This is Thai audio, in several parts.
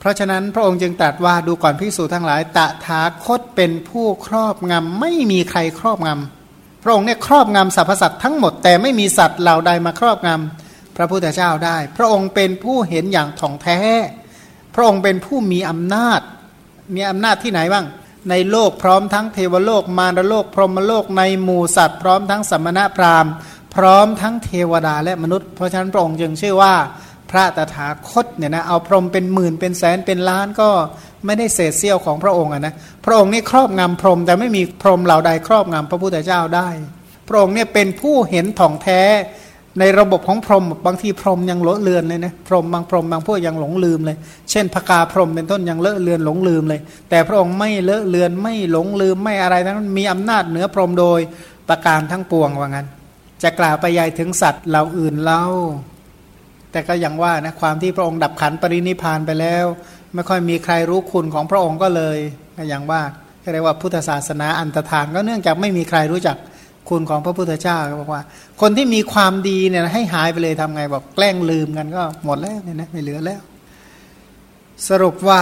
เพราะฉะนั้นพระองค์จึงตรัสว่าดูก่อนพิสูจทั้งหลาย ตถาคตเป็นผู้ครอบงำไม่มีใครครอบงำพระองค์เนี่ยครอบงำสรรพสัตว์ทั้งหมดแต่ไม่มีสัตว์เหล่าใดมาครอบงำพระพุทธเจ้าได้ พระองค์เป็นผู้เห็นอย่างถ่องแท้ พระองค์เป็นผู้มีอำนาจ มีอำนาจที่ไหนบ้าง ในโลกพร้อมทั้งเทวโลกมารโลก พรหมโลกในหมู่สัตว์พร้อมทั้งสมณพราหมณ์ พร้อมทั้งเทวดาและมนุษย์ เพราะฉะนั้นพระองค์จึงชื่อว่า พระตถาคตเนี่ยนะเอาพรหมเป็นหมื่นเป็นแสนเป็นล้านก็ไม่ได้เศษเสี้ยวของพระองค์นะพระองค์นี่ครอบงำพรหมแต่ไม่มีพรหมเหล่าใดครอบงำพระพุทธเจ้าได้ พระองค์เนี่ยเป็นผู้เห็นถ่องแท้ในระบบของพรหมบางทีพรหมยังเลอะเลือนเลยนะพรหมบางพรหมบางพวกยังหลงลืมเลย เช่นพกาพรหมเป็นต้นยังเลอะเลือนหลงลืมเลย แต่พระองค์ไม่เลอะเลือนไม่หลงลืมไม่อะไรทั้งนั้นมีอำนาจเหนือพรหมโดยประการทั้งปวงว่างั้น จะกล่าวไปยายถึงสัตว์เหล่าอื่นเล่า แต่ก็ยังว่านะความที่พระองค์ดับขันปรินิพานไปแล้ว ไม่ค่อยมีใครรู้คุณของพระองค์ก็เลยก็ยังว่าเรียกว่าพุทธศาสนาอันตรธานก็เนื่องจากไม่มีใครรู้จักคุณของพระพุทธเจ้าบอกว่า คนที่มีความดีเนี่ยให้หายไปเลยทำไงบอกแกล้งลืมกันก็หมดแล้วเนี่ยนะไม่เหลือแล้ว สรุปว่า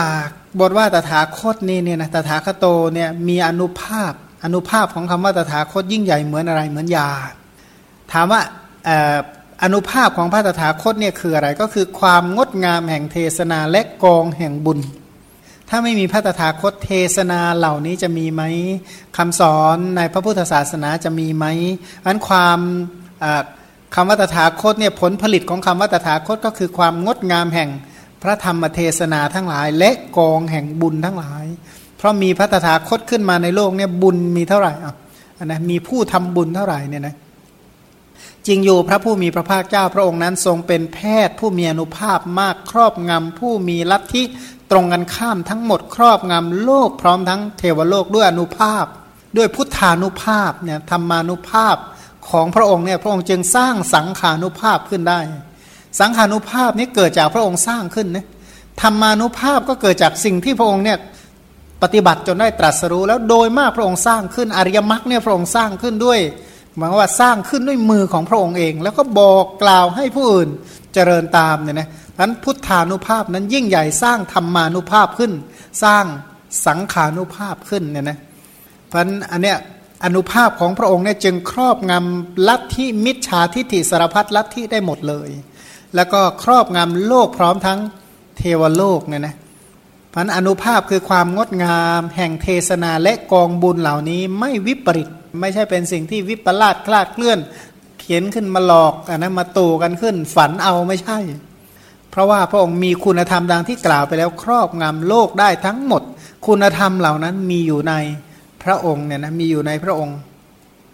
บทว่าตถาคตนี่เนี่ยนะตถาคโตเนี่ยมีอนุภาพอนุภาพของคำว่าตถาคตยิ่งใหญ่เหมือนอะไรเหมือนยา ถามว่า อนุภาพของพระตถาคตเนี่ยคืออะไรก็คือความงดงามแห่งเทศนาและกองแห่งบุญ ถ้าไม่มีพระตถาคตเทศนาเหล่านี้จะมีไหมคำสอนในพระพุทธศาสนาจะมีไหมอันความคำว่าตถาคตเนี่ยผลผลิตของคำว่าตถาคตก็คือความงดงามแห่งพระธรรมเทศนาทั้งหลาย และกองแห่งบุญทั้งหลาย เพราะมีพระตถาคตขึ้นมาในโลกเนี่ยบุญมีเท่าไหร่อะนะมีผู้ทำบุญเท่าไหร่เนี่ยนะ จริงอยู่พระผู้มีพระภาคเจ้าพระองค์นั้นทรงเป็นแพทย์ผู้มีอนุภาพมากครอบงำผู้มีลัทธิตรงกันข้ามทั้งหมดครอบงำโลกพร้อมทั้งเทวโลกด้วยอนุภาพ ด้วยพุทธานุภาพเนี่ยธรรมานุภาพของพระองค์เนี่ยพระองค์จึงสร้างสังขานุภาพขึ้นได้ สังขานุภาพนี้เกิดจากพระองค์สร้างขึ้นนะธรรมานุภาพก็เกิดจากสิ่งที่พระองค์เนี่ยปฏิบัติจนได้ตรัสรู้แล้วโดยมากพระองค์สร้างขึ้นอริยมรรคเนี่ยพระองค์สร้างขึ้นด้วย หมายว่าสร้างขึ้นด้วยมือของพระองค์เอง แล้วก็บอกกล่าวให้ผู้อื่นเจริญตามเนี่ยนะนั้นพุทธานุภาพนั้นยิ่งใหญ่สร้างธรรมานุภาพขึ้น สร้างสังขานุภาพขึ้นเนี่ยนะเพราะอันเนี้ยอนุภาพของพระองค์เนี่ยจึงครอบงำลัทธิมิจฉาทิฏฐิสารพัดลัทธิได้หมดเลย แล้วก็ครอบงำโลกพร้อมทั้งเทวโลกเนี่ยนะพันอนุภาพคือความงดงาม แห่งเทศนาและกองบุญเหล่านี้ไม่วิปริต ไม่ใช่เป็นสิ่งที่วิปลาสคลาดเคลื่อน เขียนขึ้นมาหลอกอันนะมาตู่กันขึ้น ฝันเอาไม่ใช่ เพราะว่าพระองค์มีคุณธรรมดังที่กล่าวไปแล้วครอบงำโลกได้ทั้งหมด คุณธรรมเหล่านั้นมีอยู่ในพระองค์เนี่ยนะมีอยู่ในพระองค์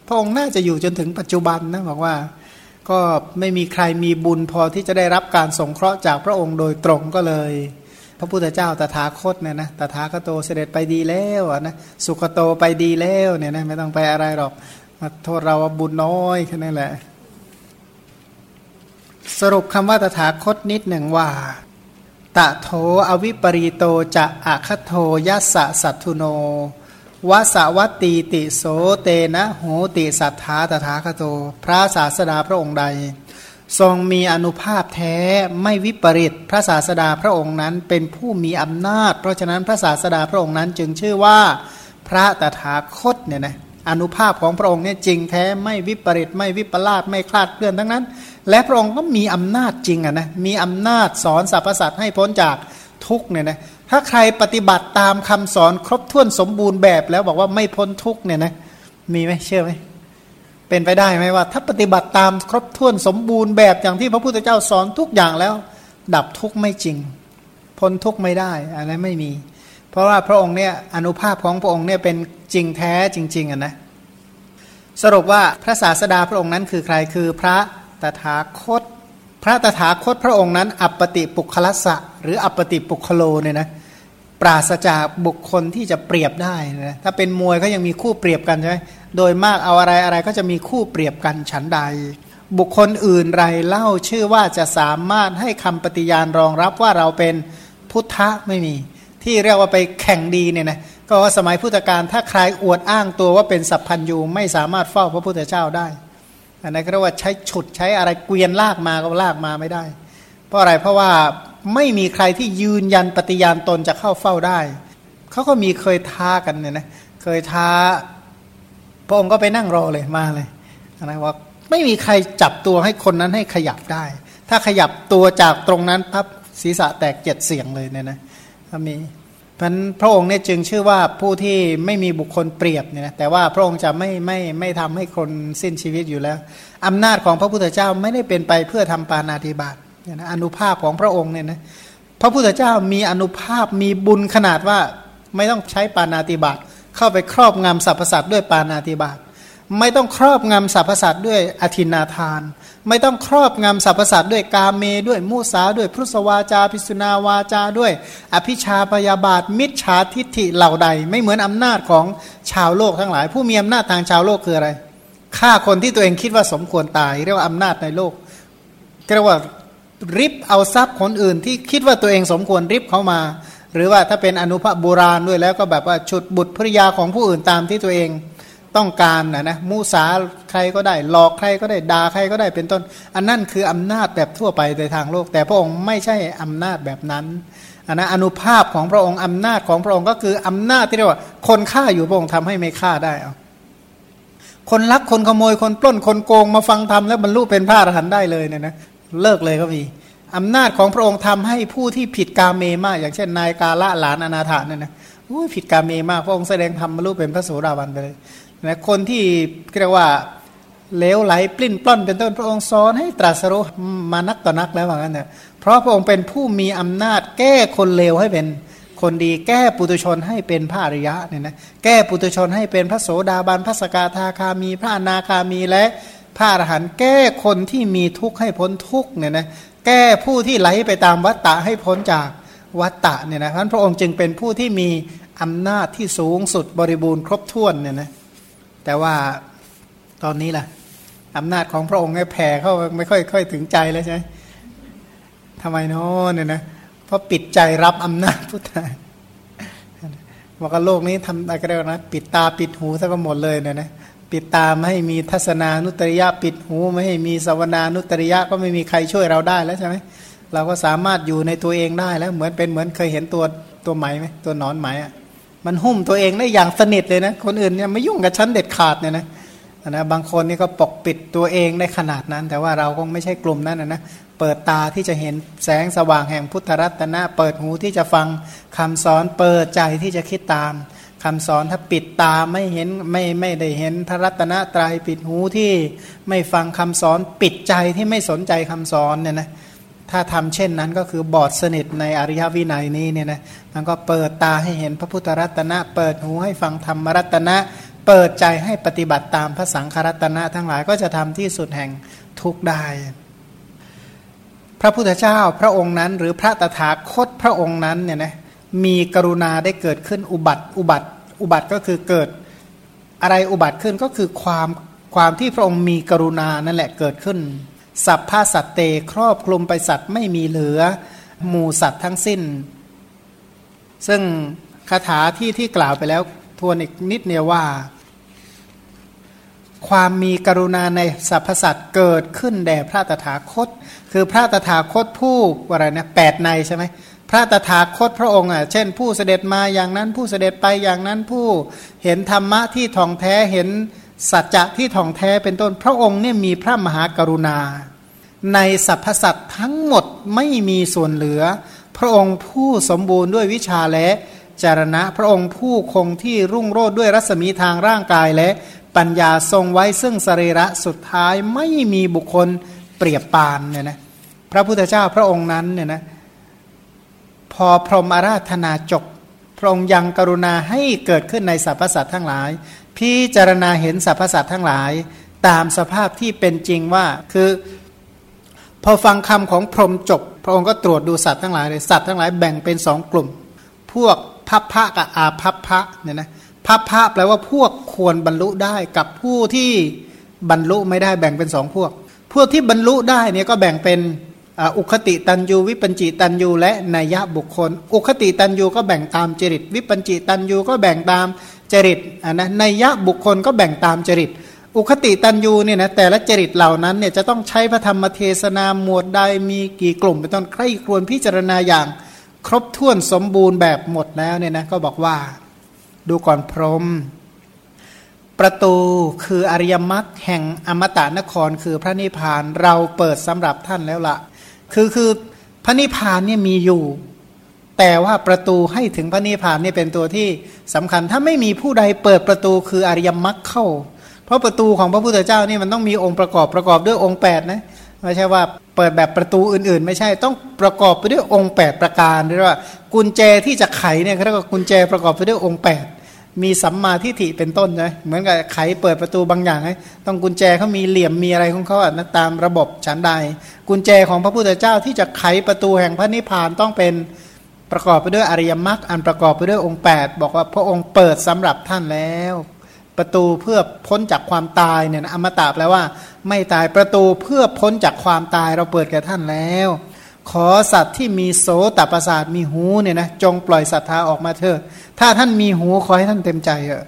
พระองค์น่าจะอยู่จนถึงปัจจุบันนะบอกว่า ก็ไม่มีใครมีบุญพอที่จะได้รับการสงเคราะห์จากพระองค์โดยตรงก็เลย ระพุทธเจ้าตถาคตเนี่ยนะตถาคโตเสด็จไปดีแล้วนะสุขโตไปดีแล้วเนี่ยนะไม่ต้องไปอะไรหรอกมาโทษเราบุญน้อยแค่นั้นแหละ สรุปคำว่าตถาคตนิดหนึ่งว่า ตะโทอวิปรีโตจะอะคโทยัสสะสัตทุโนวสวัตตีติโสเตนะโหติสัทธาตถาคโต พระศาสดาพระองค์ใด ทรงมีอนุภาพแท้ไม่วิปริตพระศาสดาพระองค์นั้นเป็นผู้มีอำนาจ เพราะฉะนั้นพระศาสดาพระองค์นั้นจึงชื่อว่าพระตถาคตเนี่ยนะอนุภาพของพระองค์เนี่ยจริงแท้ไม่วิปริตไม่วิปลาสไม่คลาดเคลื่อนทั้งนั้น และพระองค์ก็มีอำนาจจริงอะนะมีอำนาจสอนสรรพสัตว์ให้พ้นจากทุกเนี่ยนะถ้าใครปฏิบัติตามคำสอนครบถ้วนสมบูรณ์แบบแล้วบอกว่าไม่พ้นทุกเนี่ยนะมีไหมเชื่อไหม เป็นไปได้ไหมว่า ถ้าปฏิบัติตามครบถ้วนสมบูรณ์แบบอย่างที่พระพุทธเจ้าสอนทุกอย่างแล้ว ดับทุกข์ไม่จริง พ้นทุกข์ไม่ได้อะไรไม่มี เพราะว่าพระองค์เนี่ยอนุภาพของพระองค์เนี่ยเป็นจริงแท้จริง ๆอะนะสรุปว่าพระศาสดาพระองค์นั้นคือใครคือพระตถาคต พระตถาคตพระองค์นั้น อัปปติปุคลัสสะหรืออัปปติปุคโลเนี่ยนะ ปราศจากบุคคลที่จะเปรียบได้นะถ้าเป็นมวยก็ยังมีคู่เปรียบกันใช่ไหมโดยมากเอาอะไรอะไรก็จะมีคู่เปรียบกันฉันใด บุคคลอื่นไรเล่าชื่อว่าจะสามารถให้คำปฏิญาณรองรับว่าเราเป็นพุทธะไม่มี ที่เรียกว่าไปแข่งดีเนี่ยนะก็ว่าสมัยพุทธกาลถ้าใครอวดอ้างตัวว่าเป็นสัพพัญยูไม่สามารถเฝ้าพระพุทธเจ้าได้อันนั้นก็เรียกว่าใช้ฉุดใช้อะไรเกวียนลากมาก็ลากมาไม่ได้ เพราะอะไรเพราะว่า ไม่มีใครที่ยืนยันปฏิญาณตนจะเข้าเฝ้าได้ เขาก็มีเคยท้ากันเนี่ยนะเคยท้า พระองค์ก็ไปนั่งรอเลยมาเลยนะว่าไม่มีใครจับตัวให้คนนั้นให้ขยับได้ ถ้าขยับตัวจากตรงนั้นพับศีรษะแตกเจ็ดเสียงเลยเนี่ยนะถ้ามีพันพระองค์เนี่ยจึงชื่อว่าผู้ที่ไม่มีบุคคลเปรียบเนี่ยนะแต่ว่าพระองค์จะไม่ไม่ไม่ทำให้คนสิ้นชีวิตอยู่แล้วอำนาจของพระพุทธเจ้าไม่ได้เป็นไปเพื่อทำปานาธิบาต เนี่ยนะอนุภาพของพระองค์เนี่ยนะพระพุทธเจ้ามีอนุภาพมีบุญขนาดว่าไม่ต้องใช้ปานาติบาตเข้าไปครอบงำสรรพสัตว์ด้วยปานาติบาตไม่ต้องครอบงำสรรพสัตว์ด้วยอธินาทาน ไม่ต้องครอบงำสรรพสัตว์ด้วยกาเมด้วยมุสาด้วยพุทธวาจาพิสุนาวาจาด้วย อภิชาพยาบาท มิจฉาทิฐิเหล่าใด ไม่เหมือนอำนาจของชาวโลกทั้งหลาย ผู้มีอำนาจทางชาวโลกคืออะไรฆ่าคนที่ตัวเองคิดว่าสมควรตาย เรียกว่าอำนาจในโลกเรียกว่า ริบเอาทรัพย์คนอื่น ที่คิดว่าตัวเองสมควรริบเขามา หรือว่าถ้าเป็นอนุภาพโบราณด้วยแล้วก็แบบว่าฉุดบุตรภริยาของผู้อื่นตามที่ตัวเองต้องการนะนะมูสาใครก็ได้หลอกใครก็ได้ด่าใครก็ได้เป็นต้น อันนั้นคืออำนาจแบบทั่วไปในทางโลก แต่พระองค์ไม่ใช่อำนาจแบบนั้นอันนะอนุภาพของพระองค์อำนาจของพระองค์ก็คืออำนาจที่เรียกว่า คนฆ่าอยู่พระองค์ทำให้ไม่ฆ่าได้เอาคนลักคนขโมยคนปล้นคนโกงมาฟังธรรมแล้วบรรลุเป็นพระอรหันต์ได้เลยเนี่ยนะ เลิกเลยก็มีอำนาจของพระองค์ทำให้ผู้ที่ผิดกาเมมาก อย่างเช่นนายกาละหลานอนาถาเนี่ยนะผิดกาเมมาก พระองค์แสดงธรรมบรรลุเป็นพระโสดาบันไปเลยนะคนที่เรียกว่าเลวไหลปลิ้นปล้อนเป็นต้นพระองค์สอนให้ตรัสรู้มานักต่อนักแล้วว่างั้นเนี่ยเพราะพระองค์เป็นผู้มีอำนาจ แก้คนเลวให้เป็นคนดี แก้ปุตุชนให้เป็นพระอริยะเนี่ยนะแก้ปุตุชนให้เป็นพระโสดาบันพระสกาธาคามี พระอนาคามีและ พระอรหันต์แก้คนที่มีทุกข์ให้พ้นทุกข์เนี่ยนะแก้ผู้ที่ไหลไปตามวัตตะให้พ้นจากวัตตะเนี่ยนะเพราะพระองค์จึงเป็นผู้ที่มีอำนาจที่สูงสุดบริบูรณ์ครบถ้วนเนี่ยนะแต่ว่าตอนนี้ล่ะอำนาจของพระองค์แผ่เข้าไม่ค่อยค่อยถึงใจแล้วใช่ไหมทำไมเนาะเนี่ยนะเพราะปิดใจรับอำนาจพุทธะบอกว่าโลกนี้ทำอะไรก็ได้นะปิดตาปิดหูซะก็หมดเลยเนี่ยนะ ปิดตาไม่ให้มีทัศนานุตริยะปิดหูไม่ให้มีสวนานุตริยะก็ไม่มีใครช่วยเราได้แล้วใช่ไหมเราก็สามารถอยู่ในตัวเองได้แล้วเหมือนเป็นเหมือนเคยเห็นตัวตัวไหมไหมตัวนอนไหมอะมันหุ้มตัวเองได้อย่างสนิทเลยนะ คนอื่นเนี่ยไม่ยุ่งกับฉันเด็ดขาดเนี่ยนะนะบางคนนี่ก็ปกปิดตัวเองได้ขนาดนั้น แต่ว่าเราคงไม่ใช่กลุ่มนั้นนะนะเปิดตาที่จะเห็นแสงสว่างแห่งพุทธรัตนะ เปิดหูที่จะฟังคำสอนเปิดใจที่จะคิดตาม คำสอนถ้าปิดตาไม่เห็นไม่ไม่ได้เห็นพระรัตนตรายปิดหูที่ไม่ฟังคำสอนปิดใจที่ไม่สนใจคำสอนเนี่ยนะถ้าทำเช่นนั้นก็คือบอดสนิทในอริยวินัยนี้เนี่ยนะมันก็เปิดตาให้เห็นพระพุทธรัตนะ เปิดหูให้ฟังธรรมรัตนะ เปิดใจให้ปฏิบัติตามพระสังฆรัตนะทั้งหลายก็จะทำที่สุดแห่งทุกได้ พระพุทธเจ้าพระองค์นั้น หรือพระตถาคตพระองค์นั้นเนี่ยนะ มีกรุณาได้เกิดขึ้นอุบัติอุบัติอุบัติก็คือเกิดอะไรอุบัติขึ้นก็คือความความที่พระองค์มีกรุณานั่นแหละเกิดขึ้น สัพพาสัตเตครอบคลุมไปสัตว์ไม่มีเหลือหมู่สัตว์ทั้งสิ้น ซึ่งคาถาที่ที่กล่าวไปแล้วทวนอีกนิดเนี่ยว่า ความมีกรุณาในสรรพสัตว์เกิดขึ้นแด่พระตถาคต คือพระตถาคตผู้อะไรนะแปดในใช่ไหม พระตถาคตพระองค์อะเช่น ผู้เสด็จมาอย่างนั้นผู้เสด็จไปอย่างนั้นผู้เห็นธรรมะที่ท่องแท้เห็นสัจจะที่ท่องแท้เป็นต้นพระองค์เนี่ยมีพระมหากรุณา ในสรรพสัตว์ทั้งหมดไม่มีส่วนเหลือ พระองค์ผู้สมบูรณ์ด้วยวิชาและจารณะ พระองค์ผู้คงที่รุ่งโรจน์ด้วยรัศมีทางร่างกายและปัญญาทรงไว้ซึ่งสรีระสุดท้ายไม่มีบุคคลเปรียบปานเนี่ยนะพระพุทธเจ้าพระองค์นั้นเนี่ยนะ อพรหมอาราธนาจบพระองค์ยังกรุณาให้เกิดขึ้นในสรรพสัตว์ทั้งหลาย พิจารณาเห็นสรรพสัตว์ทั้งหลาย ตามสภาพที่เป็นจริงว่าคือ พอฟังคำของพรหมจบ พระองค์ก็ตรวจดูสัตว์ทั้งหลายเลยสัตว์ทั้งหลายแบ่งเป็นสองกลุ่ม พวกพัพพะกับอาพัพพะเนี่ยนะพัพพะแปลว่าพวกควรบรรลุได้กับผู้ที่บรรลุไม่ได้แบ่งเป็นสองพวก พวกที่บรรลุได้เนี่ยก็แบ่งเป็น อุคติตันยูวิปัญจิตันยูและนัยยะบุคคล อุคติตันยูก็แบ่งตามจริต วิปัญจิตันยูก็แบ่งตามจริตอะนะนัยยะบุคคลก็แบ่งตามจริต อุคติตันยูเนี่ยนะแต่ละจริตเหล่านั้นเนี่ยจะต้องใช้พระธรรมเทศนาหมวดใดมีกี่กลุ่มเป็นต้นใครควรพิจารณาอย่าง ครบถ้วนสมบูรณ์แบบหมดแล้วเนี่ยนะก็บอกว่า ดูก่อนพรมประตูคืออริยมรรคแห่งอมตะนครคือพระนิพพานเราเปิดสำหรับท่านแล้วละ คือคือพระนิพพานเนี่ยมีอยู่ แต่ว่าประตูให้ถึงพระนิพพานเนี่ยเป็นตัวที่สำคัญ ถ้าไม่มีผู้ใดเปิดประตูคืออริยมรรคเข้า เพราะประตูของพระพุทธเจ้านี่มันต้องมีองค์ประกอบประกอบด้วยองค์8นะไม่ใช่ว่าเปิดแบบประตูอื่นๆ ไม่ใช่ต้องประกอบไปด้วยองค์ 8 ประการเรียกว่ากุญแจที่จะไขเนี่ยเขาเรียกว่ากุญแจประกอบไปด้วยองค์ 8 มีสัมมาทิฏฐิเป็นต้นใช่เหมือนกับไขเปิดประตูบางอย่างให้ต้องกุญแจเขามีเหลี่ยมมีอะไรของเขาอะนะตามระบบฉันใด กุญแจของพระพุทธเจ้าที่จะไขประตูแห่งพระนิพพานต้องเป็นประกอบไปด้วยอริยมรรคอันประกอบไปด้วยองค์ 8 บอกว่าพระองค์เปิดสำหรับท่านแล้ว ประตูเพื่อพ้นจากความตายเนี่ยอมตะแปลว่า ไม่ตายประตูเพื่อพ้นจากความตายเราเปิดแก่ท่านแล้ว ขอสัตว์ที่มีโสตประสาทมีหูเนี่ยนะจงปล่อยศรัทธาออกมาเถอะ ถ้าท่านมีหูขอให้ท่านเต็มใจเถอะ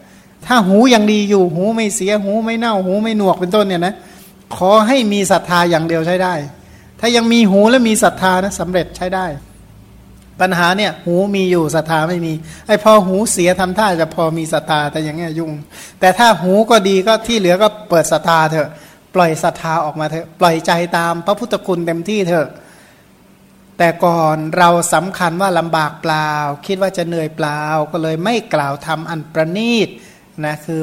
ถ้าหูยังดีอยู่หูไม่เสียหูไม่เน่าหูไม่หนวกเป็นต้นเนี่ยนะขอให้มีศรัทธาอย่างเดียวใช้ได้ ถ้ายังมีหูและมีศรัทธานะสำเร็จใช้ได้ ปัญหาเนี่ยหูมีอยู่ศรัทธาไม่มีไอ้พอหูเสียทำท่าจะพอมีศรัทธาแต่อย่างเงี้ยยุ่ง แต่ถ้าหูก็ดีก็ที่เหลือก็เปิดศรัทธาเถอะ ปล่อยศรัทธาออกมาเถอะปล่อยใจตามพระพุทธคุณเต็มที่เถอะ แต่ก่อนเราสำคัญว่าลำบากเปล่า คิดว่าจะเหนื่อยเปล่า ก็เลยไม่กล่าวทำอันประณีตนะคือ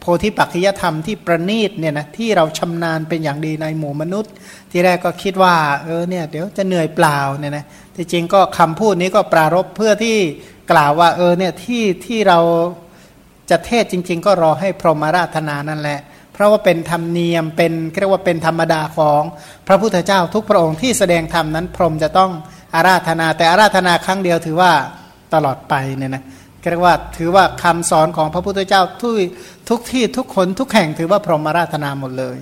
โพธิปัจจยธรรมที่ประณีตเนี่ยนะที่เราชำนาญเป็นอย่างดีในหมู่มนุษย์ ที่แรกก็คิดว่าเออเนี่ยเดี๋ยวจะเหนื่อยเปล่าเนี่ยนะที่จริงก็คำพูดนี้ก็ปรารบเพื่อที่กล่าวว่าเออเนี่ยที่ที่เราจะเทศจริง ๆ ก็รอให้พรหมราธนานั่นแหละ เพราะว่าเป็นธรรมเนียมเป็นเรียกว่าเป็นธรรมดาของพระพุทธเจ้าทุกพระองค์ที่แสดงธรรมนั้นพรหมจะต้องอาราธนา แต่อาราธนาครั้งเดียวถือว่าตลอดไปเนี่ยนะเรียกว่าถือว่าคำสอนของพระพุทธเจ้าทุกทุกที่ทุกคนทุกแห่งถือว่าพรหมอาราธนาหมดเลย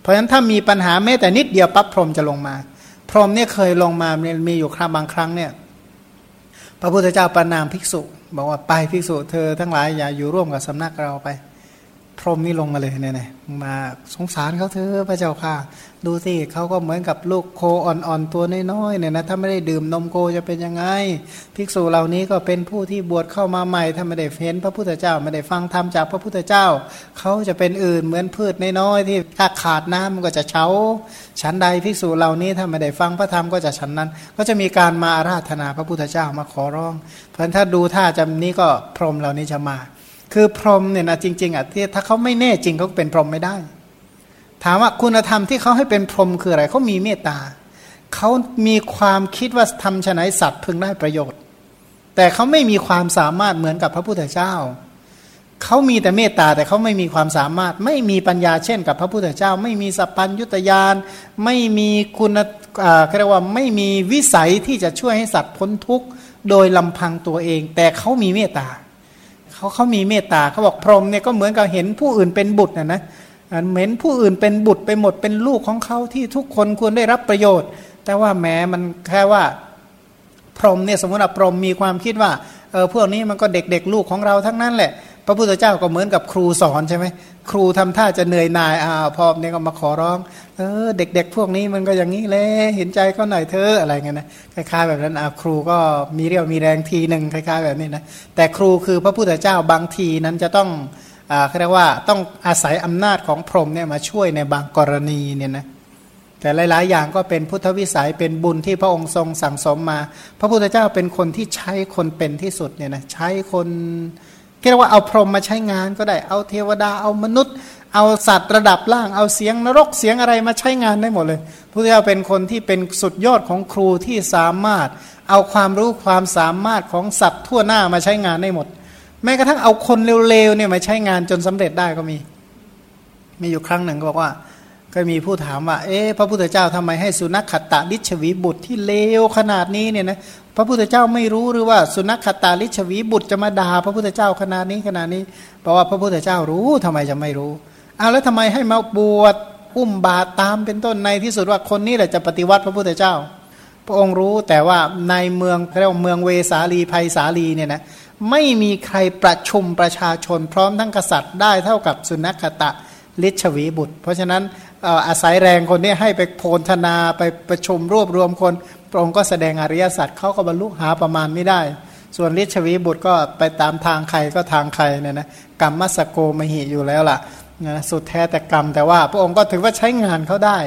เพราะฉะนั้นถ้ามีปัญหาแม้แต่นิดเดียวปั๊บพรหมจะลงมา พรหมเนี่ยเคยลงมามีอยู่ครั้งบางครั้งเนี่ยพระพุทธเจ้าประนามภิกษุ บอกว่าไปภิกษุเธอทั้งหลายอย่าอยู่ร่วมกับสำนักเราไป พรหมนี่ลงมาเลยเนี่ยมาสงสารเขาเถอะพระเจ้าค่ะ ดูสิเขาก็เหมือนกับลูกโคอ่อนๆตัวน้อยๆเนี่ยนะถ้าไม่ได้ดื่มนมโคจะเป็นยังไง ภิกษุเหล่านี้ก็เป็นผู้ที่บวชเข้ามาใหม่ถ้าไม่ได้เห็นพระพุทธเจ้าไม่ได้ฟังธรรมจากพระพุทธเจ้าเขาจะเป็นอื่นเหมือนพืชน้อยๆที่ถ้าขาดน้ำมันก็จะเฉาฉันใดภิกษุเหล่านี้ถ้าไม่ได้ฟังพระธรรมก็จะฉันนั้น ก็จะมีการมาอาราธนาพระพุทธเจ้ามาขอร้อง เพราะถ้าดูท่าจำนี้ก็พรหมเหล่านี้จะมา คือพรหมเนี่ยนะจริงๆอะที่ถ้าเขาไม่แน่จริงเขาเป็นพรหมไม่ได้ ถามว่าคุณธรรมที่เขาให้เป็นพรหมคืออะไรเขามีเมตตาเขามีความคิดว่าทำฉนัยสัตว์พึงได้ประโยชน์ แต่เขาไม่มีความสามารถเหมือนกับพระพุทธเจ้าเขามีแต่เมตตาแต่เขาไม่มีความสามารถ ไม่มีปัญญาเช่นกับพระพุทธเจ้า ไม่มีสัพพัญยุตยานไม่มีคุณอ่าเรียกว่าไม่มีวิสัยที่จะช่วยให้สัตว์พ้นทุกข์โดยลำพังตัวเอง แต่เขามีเมตตา เขาเขามีเมตตาเขาบอกพรหมเนี่ยก็เหมือนกับเห็นผู้อื่นเป็นบุตรนะนะเหม็นผู้อื่นเป็นบุตรไปหมดเป็นลูกของเขาที่ทุกคนควรได้รับประโยชน์ แต่ว่าแม้มันแค่ว่าพรหมเนี่ยสมมติว่าพรหมมีความคิดว่าเออพวกนี้มันก็เด็กๆ ลูกของเราทั้งนั้นแหละ พระพุทธเจ้าก็เหมือนกับครูสอนใช่ไหมครูทำท่าจะเหนื่อยหน่ายอ่าวพ่อเนี่ยก็มาขอร้อง เออ เด็ก ๆ พวกนี้มันก็อย่างนี้เลยเห็นใจเขาหน่อยเธออะไรเงี้ยนะคล้ายๆแบบนั้นอ่าวครูก็มีเรี่ยวมีแรงทีหนึ่งคล้าย ๆ แบบนี้นะแต่ครูคือพระพุทธเจ้าบางทีนั้นจะต้องอ่าเขาเรียกว่าต้องอาศัยอำนาจของพรหมเนี่ยมาช่วยในบางกรณีเนี่ยนะแต่หลาย ๆ อย่างก็เป็นพุทธวิสัยเป็นบุญที่พระองค์ทรงสั่งสมมา พระพุทธเจ้าเป็นคนที่ใช้คนเป็นที่สุดเนี่ยนะใช้คน เรียกว่าเอาพรหมมาใช้งานก็ได้ เอาเทวดา เอามนุษย์ เอาสัตว์ระดับล่าง เอาเสียงนรกเสียงอะไรมาใช้งานได้หมดเลยพระเจ้าเป็นคนที่เป็นสุดยอดของครูที่สามารถ เอาความรู้ความสามารถของสัตว์ทั่วหน้ามาใช้งานได้หมด แม้กระทั่งเอาคนเร็วๆเนี่ยมาใช้งานจนสำเร็จได้ก็มี มีอยู่ครั้งหนึ่งก็บอกว่า ก็มีผู้ถามว่า เอ๊ะพระพุทธเจ้าทำไมให้สุนัขขตะลิชวีบุตรที่เลวขนาดนี้เนี่ยนะ พระพุทธเจ้าไม่รู้หรือว่าสุนัขตาลิชวีบุตรจะมาด่าพระพุทธเจ้าขนาดนี้ขนาดนี้เพราะว่าพระพุทธเจ้ารู้ทำไมจะไม่รู้เอาแล้วทำไมให้มาบวชอุ้มบาตตามเป็นต้นในที่สุดว่าคนนี้แหละจะปฏิวัติพระพุทธเจ้า พระองค์รู้แต่ว่าในเมืองเรียกว่าเมืองเวสาลีภัยสาลีเนี่ยนะไม่มีใครประชุมประชาชนพร้อมทั้งกษัตริย์ได้เท่ากับสุนัขตะลิชวีบุตร เพราะฉะนั้นอาศัยแรงคนนี้ให้ไปโพลธนาไปประชุมรวบรวมคน พระองค์ก็แสดงอริยสัจเขาก็บรรลุหาประมาณไม่ได้ ส่วนลิชวีบุตรก็ไปตามทางใครก็ทางใครเนี่ยนะกรรมมัสโกมหิอยู่แล้วล่ะนะสุดแท้แต่กรรมแต่ว่า พระองค์ก็ถือว่าใช้งานเขาได้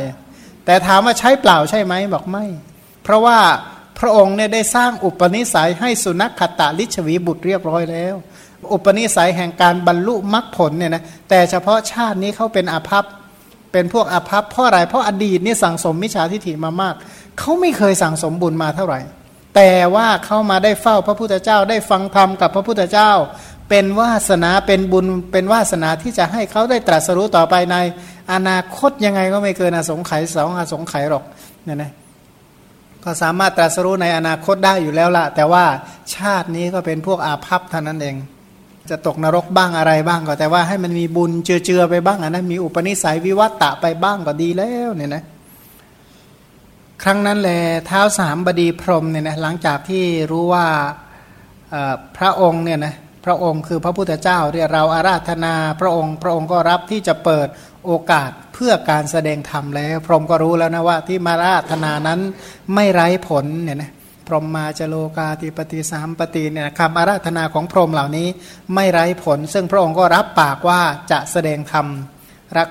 แต่ถามว่าใช้เปล่าใช่ไหมบอกไม่ เพราะว่าพระองค์เนี่ยได้สร้างอุปนิสัยให้สุนัขขตาลิชวีบุตรเรียบร้อยแล้ว อุปนิสัยแห่งการบรรลุมรรคผลเนี่ยนะแต่เฉพาะชาตินี้เขาเป็นอาภัพเป็นพวกอาภัพเพราะอะไรเพราะอดีตนี่สั่งสมมิจฉาทิฏฐิมามาก เขาไม่เคยสั่งสมบุญมาเท่าไหร่ แต่ว่าเขามาได้เฝ้าพระพุทธเจ้าได้ฟังธรรมกับพระพุทธเจ้า เป็นวาสนาเป็นบุญเป็นวาสนาที่จะให้เขาได้ตรัสรู้ต่อไปในอนาคตยังไงก็ไม่เกินอสงไขยสองอสงไขยหรอกเนี่ยนะก็สามารถตรัสรู้ในอนาคตได้อยู่แล้วละแต่ว่าชาตินี้ก็เป็นพวกอาภัพเท่านั้นเอง จะตกนรกบ้างอะไรบ้างก็แต่ว่าให้มันมีบุญเจือๆไปบ้างนะมีอุปนิสัยวิวัตตะไปบ้างก็ดีแล้วเนี่ยนะ ครั้งนั้นแลเท้าสามบดีพรมเนี่ยนะหลังจากที่รู้ว่าพระองค์เนี่ยนะพระองค์คือพระพุทธเจ้าเรียเราอาราธนาพระองค์ พระองค์ก็รับที่จะเปิดโอกาสเพื่อการแสดงธรรมแล้ว พรหมก็รู้แล้วนะว่าที่มาราธนานั้นไม่ไร้ผลเนี่ยนะพรหมมาจโลกาติปฏิสามปฏิเนี่ยคำอาราธนาของพรหมเหล่านี้ไม่ไร้ผล ซึ่งพระองค์ก็รับปากว่าจะแสดงธรรม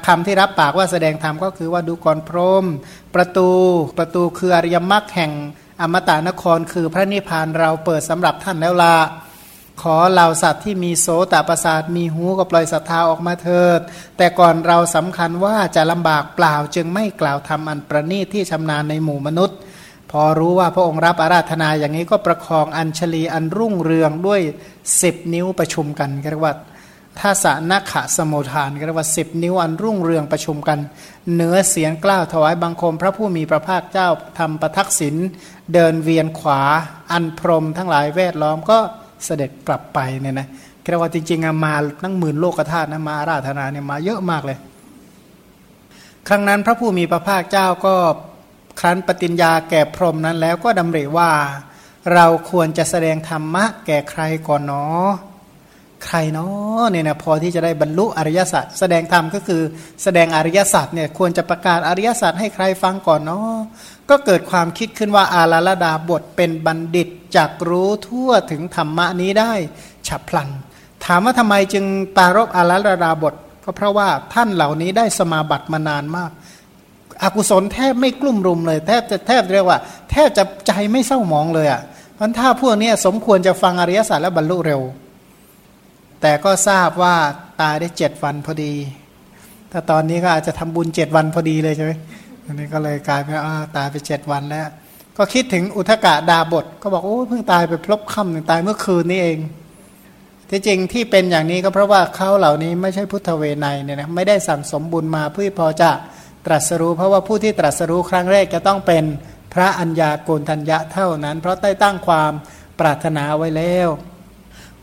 คำที่รับปากว่าแสดงธรรมก็คือว่าดูก่อนพรม ประตูประตูคืออริยมรรคแห่งอมตะนครคือพระนิพพานเราเปิดสำหรับท่านแล้วลาขอเหล่าสัตว์ที่มีโสตประสาทมีหูก็ปล่อยศรัทธาออกมาเถิด แต่ก่อนเราสำคัญว่าจะลำบากเปล่าจึงไม่กล่าวทำอันประณีตที่ชำนาญในหมู่มนุษย์ พอรู้ว่าพระองค์รับอาราธนาอย่างนี้ก็ประคองอัญชลีอันรุ่งเรืองด้วยสิบนิ้วประชุมกันเรียกว่า ท่าสนักขะสมุทานเรียกว่าสิบนิ้วอันรุ่งเรืองประชุมกันเนื้อเสียงกล้าวถวายบังคม พระผู้มีพระภาคเจ้าทำประทักษิณเดินเวียนขวา อันพรมทั้งหลายแวดล้อมก็เสด็จกลับไปเนี่ยนะเรียกว่าจริงๆมาตั้งหมื่นโลกธาตุนะมาราธนาเนี่ยมาเยอะมากเลย ครั้งนั้นพระผู้มีพระภาคเจ้าก็ครั้นปฏิญญาแก่พรหมนั้นแล้วก็ดำริว่า เราควรจะแสดงธรรมะแก่ใครก่อนเนาะ ใครเนาะเนี่ยนะพอที่จะได้บรรลุอริยสัจแสดงธรรมก็คือ แสดงอริยสัจเนี่ยควรจะประกาศอริยสัจให้ใครฟังก่อนเนาะก็เกิดความคิดขึ้นว่าอาลาลดาบทเป็นบัณฑิตจักรู้ทั่วถึงธรรมะนี้ได้ฉับพลัน ถามว่าทำไมจึงปารบอาลาลดาบทก็เพราะว่าท่านเหล่านี้ได้สมาบัติมานานมาก อกุศลแทบไม่กลุ่มรุมเลยแทบจะแทบเรียกว่า แทบจะใจไม่เศร้าหมองเลยอะเพราะถ้าพวกนี้สมควรจะฟังอริยสัจและบรรลุเร็ว แต่ก็ทราบว่าตายได้เจ็ดวันพอดี ถ้าตอนนี้ก็อาจจะทำบุญเจ็ดวันพอดีเลยใช่ไหมอันนี้ก็เลยกลายเป็นตายไปเจ็ดวันแล้ว ก็คิดถึงอุทกะดาบท ก็บอกโอ้เพิ่งตายไปพลบค่ำหนึ่งตายเมื่อคืนนี้เอง ที่จริงที่เป็นอย่างนี้ก็เพราะว่าเขาเหล่านี้ไม่ใช่พุทธเวไนเนี่ยนะไม่ได้สั่งสมบุญมาเพื่อพอจะตรัสรู้ เพราะว่าผู้ที่ตรัสรู้ครั้งแรกจะต้องเป็นพระัญญาโกณทัญญะเท่านั้น เพราะได้ตั้งความปรารถนาไว้แล้ว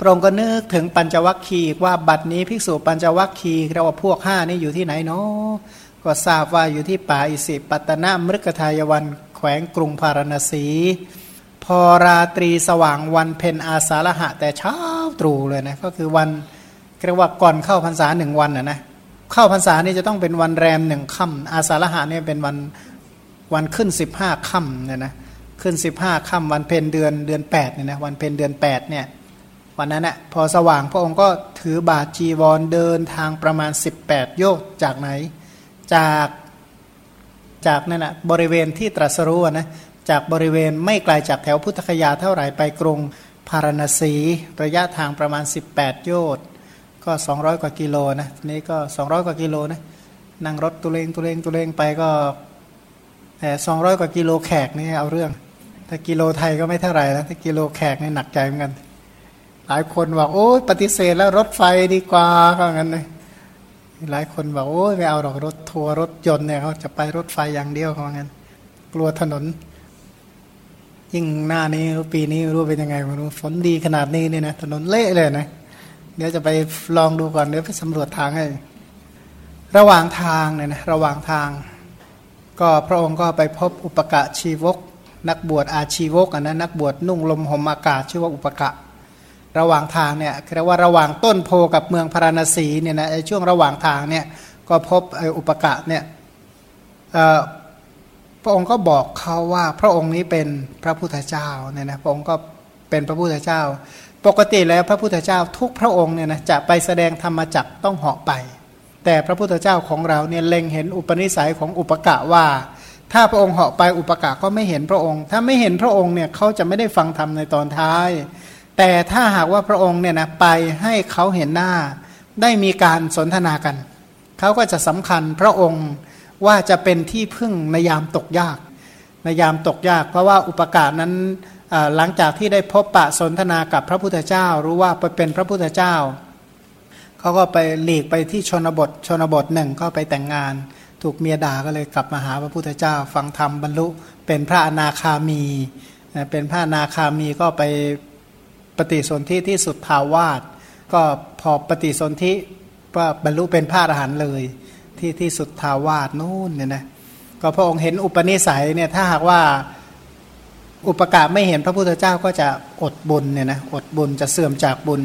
พระองค์ก็นึกถึงปัญจวัคคีย์ว่าบัดนี้ภิกษุปัญจวัคคีย์เราว่าพวกห้านี่อยู่ที่ไหนเนาะก็ทราบว่าอยู่ที่ป่าอิสิปตนามฤกทายวันแขวงกรุงพาราณสี พอราตรีสว่างวันเพ็ญอาสาฬหะ แต่เช้าตรู่เลยนะก็คือวันเรียกว่าก่อนเข้าพรรษาหนึ่งวันนะนะเข้าพรรษานี่จะต้องเป็นวันแรมหนึ่งค่ำอาสาฬหะเนี่ยเป็นวันวันขึ้นสิบห้าค่ำเนี่ยนะขึ้นสิบห้าค่ำวันเพ็ญเดือนเดือนแปดเนี่ยนะวันเพ็ญเดือนแปดเนี่ย วันนั้นน่ะพอสว่างพระองค์ก็ถือบาทจีวรเดินทางประมาณ 18 โยชน์จากไหน จากจากนั่นแหะบริเวณที่ตรัสรู้นะจากบริเวณไม่ไกลาจากแถวพุทธคยาเท่าไหร่ไปกรุงพาราณสีระยะทางประมาณ 18 โยชน์ก็ 200 กว่ากิโลนะนี้ก็ 200 กว่ากิโลนะนั่งรถตุเลงตุเลงตุเลงไปก็แต่200 กว่ากิโลแขกนี่เอาเรื่อง ถ้ากิโลไทยก็ไม่เท่าไหร่แล้วถ้ากิโลแขกนี่หนักใจเหมือนกัน หลายคนบอกโอ้ปฏิเสธแล้วรถไฟดีกว่าก็งั้นเลยหลายคนบอกโอ้ไม่เอาหรอกรถทัวร์รถยนต์เนี่ยเขาจะไปรถไฟอย่างเดียวเขางั้น กลัวถนน ยิ่งหน้านี้ปีนี้รู้เป็นยังไงไม่รู้ฝนดีขนาดนี้เนี่ยนะถนนเละเลยนะเดี๋ยวจะไปลองดูก่อนเดี๋ยวไปสำรวจทางให้ ระหว่างทางเนี่ยนะระหว่างทาง ก็พระองค์ก็ไปพบอุปกะชีวก นักบวชอาชีวกอันนั้นนักบวชนุ่งลมห่มอากาศชื่อว่าอุปกะ ระหว่างทางเนี่ยเรียกว่าระหว่างต้นโพกับเมืองพาราณสีเนี่ยนะช่วงระหว่างทางเนี่ยก็ก็พบไอ้อุปกะเนี่ยพระองค์ก็บอกเขาว่าพระองค์นี้เป็นพระพุทธเจ้าเนี่ยนะพระองค์ก็เป็นพระพุทธเจ้า ปกติแล้วพระพุทธเจ้าทุกพระองค์เนี่ยนะจะไปแสดงธรรมจักต้องเหาะไป แต่พระพุทธเจ้าของเราเนี่ยเล็งเห็นอุปนิสัยของอุปกะว่า ถ้าพระองค์เหาะไปอุปกะก็ไม่เห็นพระองค์ ถ้าไม่เห็นพระองค์เนี่ยเขาจะไม่ได้ฟังธรรมในตอนท้าย แต่ถ้าหากว่าพระองค์เนี่ยนะไปให้เขาเห็นหน้า ได้มีการสนทนากัน เขาก็จะสำคัญพระองค์ว่าจะเป็นที่พึ่งในยามตกยาก ในยามตกยาก เพราะว่าอุปการนั้นหลังจากที่ได้พบปะสนทนากับพระพุทธเจ้า รู้ว่าไปเป็นพระพุทธเจ้า เขาก็ไปหลีกไปที่ชนบทชนบทหนึ่งก็ไปแต่งงาน ถูกเมียด่าก็เลยกลับมาหาพระพุทธเจ้า ฟังธรรมบรรลุเป็นพระอนาคามีเป็นพระอนาคามีก็ไปป ฏิสนธิที่สุดทาวาสก็พอปฏิสนธิว่าบรรลุเป็นพระอรหันต์เลยที่ที่สุดทาวาสนู่นเนี่ยนะก็พระองค์เห็นอุปนิสัยเนี่ยถ้าหากว่าอุปการไม่เห็นพระพุทธเจ้าก็จะอดบุญเนี่ยนะอดบุญจะเสื่อมจากบุญ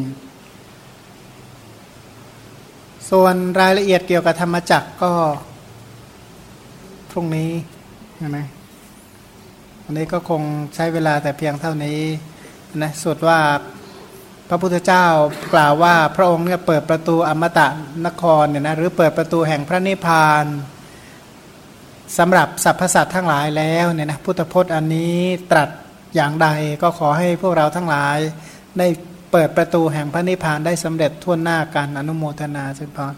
ส่วนรายละเอียดเกี่ยวกับธรรมจักรก็ พรุ่งนี้นะวันนี้ก็คงใช้เวลาแต่เพียงเท่านี้ นะสุดว่าพระพุทธเจ้ากล่าวว่าพระองค์เนี่ยเปิดประตูอมตะนครเนี่ยนะหรือเปิดประตูแห่งพระนิพพานสำหรับสรรพสัตว์ทั้งหลายแล้วเนี่ยนะพุทธพจน์อันนี้ตรัสอย่างใดก็ขอให้พวกเราทั้งหลายได้เปิดประตูแห่งพระนิพพานได้สำเร็จทั่วหน้ากันอนุโมทนาสิพร